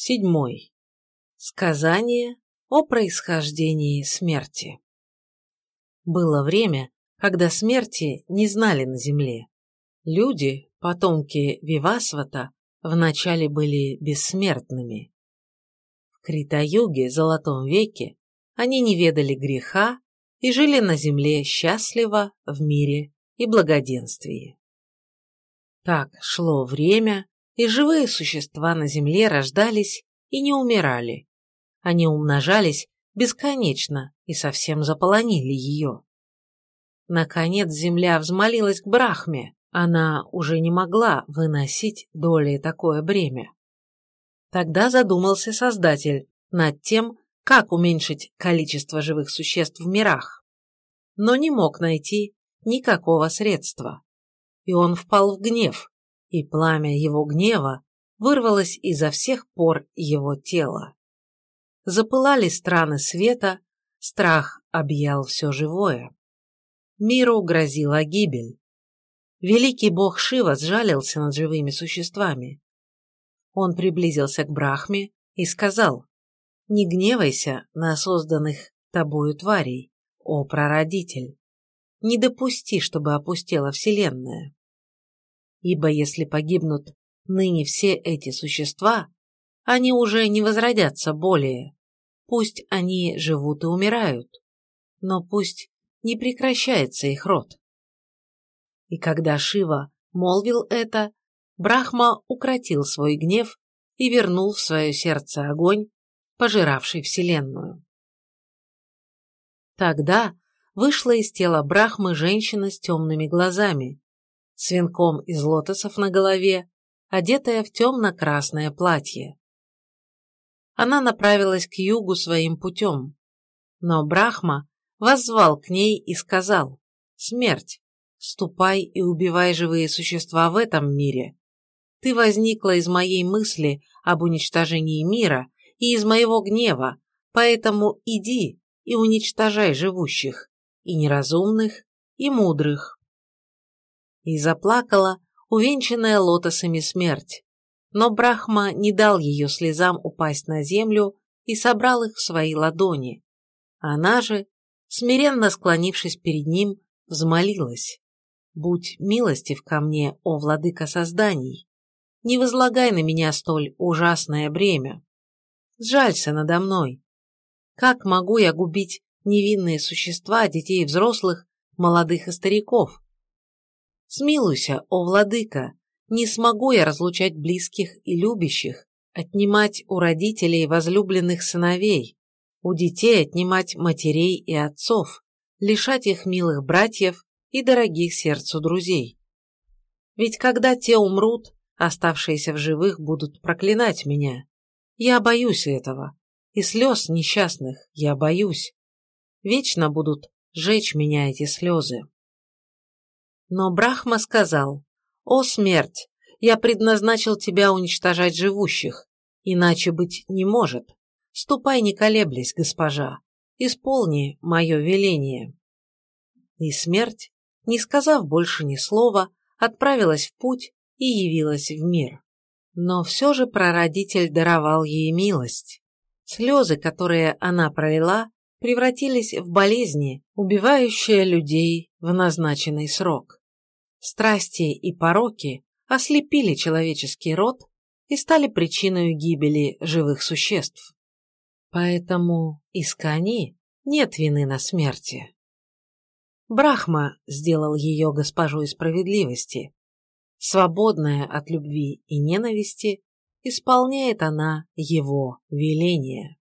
Седьмой. Сказание о происхождении смерти. Было время, когда смерти не знали на земле. Люди, потомки Вивасвата, вначале были бессмертными. В Критаюге, Золотом веке, они не ведали греха и жили на земле счастливо, в мире и благоденствии. Так шло время, и живые существа на земле рождались и не умирали. Они умножались бесконечно и совсем заполонили ее. Наконец земля взмолилась к Брахме, она уже не могла выносить доли такое бремя. Тогда задумался Создатель над тем, как уменьшить количество живых существ в мирах, но не мог найти никакого средства. И он впал в гнев, и пламя его гнева вырвалось изо всех пор его тела. Запылали страны света, страх объял все живое. Миру грозила гибель. Великий бог Шива сжалился над живыми существами. Он приблизился к Брахме и сказал, «Не гневайся на созданных тобою тварей, о прародитель. Не допусти, чтобы опустела Вселенная. Ибо если погибнут ныне все эти существа, они уже не возродятся более. Пусть они живут и умирают, но пусть не прекращается их род. И когда Шива молвил это, Брахма укротил свой гнев и вернул в свое сердце огонь, пожиравший Вселенную. Тогда вышла из тела Брахмы женщина с темными глазами, с венком из лотосов на голове, одетая в темно-красное платье. Она направилась к югу своим путем, но Брахма воззвал к ней и сказал «Смерть, ступай и убивай живые существа в этом мире. Ты возникла из моей мысли об уничтожении мира и из моего гнева, поэтому иди и уничтожай живущих, и неразумных, и мудрых и заплакала, увенчанная лотосами смерть. Но Брахма не дал ее слезам упасть на землю и собрал их в свои ладони. Она же, смиренно склонившись перед ним, взмолилась. «Будь милостив ко мне, о владыка созданий! Не возлагай на меня столь ужасное бремя! Сжалься надо мной! Как могу я губить невинные существа, детей взрослых, молодых и стариков? Смилуйся, о владыка, не смогу я разлучать близких и любящих, отнимать у родителей возлюбленных сыновей, у детей отнимать матерей и отцов, лишать их милых братьев и дорогих сердцу друзей. Ведь когда те умрут, оставшиеся в живых будут проклинать меня. Я боюсь этого, и слез несчастных я боюсь. Вечно будут жечь меня эти слезы. Но Брахма сказал, «О смерть, я предназначил тебя уничтожать живущих, иначе быть не может. Ступай, не колеблясь, госпожа, исполни мое веление». И смерть, не сказав больше ни слова, отправилась в путь и явилась в мир. Но все же прародитель даровал ей милость. Слезы, которые она пролила, превратились в болезни, убивающие людей в назначенный срок. Страсти и пороки ослепили человеческий род и стали причиной гибели живых существ. Поэтому Искани нет вины на смерти. Брахма сделал ее госпожой справедливости. Свободная от любви и ненависти, исполняет она его веление.